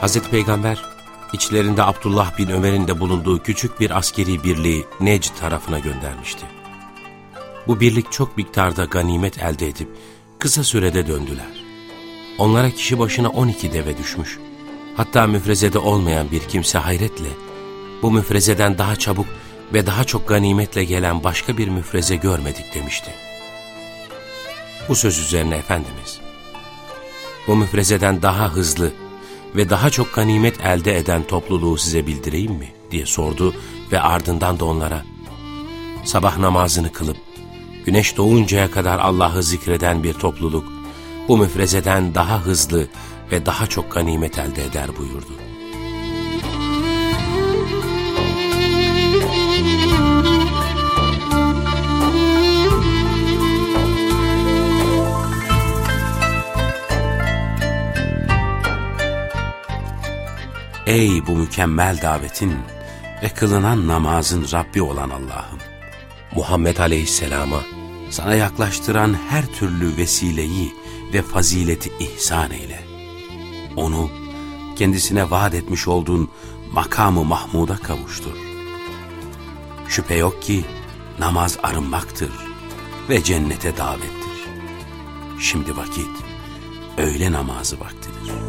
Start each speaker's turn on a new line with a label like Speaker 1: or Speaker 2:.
Speaker 1: Hazreti Peygamber, içlerinde Abdullah bin Ömer'in de bulunduğu küçük bir askeri birliği Necd tarafına göndermişti. Bu birlik çok miktarda ganimet elde edip kısa sürede döndüler. Onlara kişi başına 12 deve düşmüş. Hatta müfrezede olmayan bir kimse hayretle, bu müfrezeden daha çabuk ve daha çok ganimetle gelen başka bir müfreze görmedik demişti. Bu söz üzerine Efendimiz, bu müfrezeden daha hızlı ve daha çok ganimet elde eden topluluğu size bildireyim mi? diye sordu ve ardından da onlara, sabah namazını kılıp, güneş doğuncaya kadar Allah'ı zikreden bir topluluk, bu müfrezeden daha hızlı ve daha çok ganimet elde eder buyurdu. Ey bu mükemmel davetin ve kılınan namazın Rabbi olan Allah'ım! Muhammed Aleyhisselam'a sana yaklaştıran her türlü vesileyi ve fazileti ihsan eyle. Onu kendisine vaat etmiş olduğun makamı Mahmud'a kavuştur. Şüphe yok ki namaz arınmaktır ve cennete davettir. Şimdi vakit öğle namazı vaktidir.''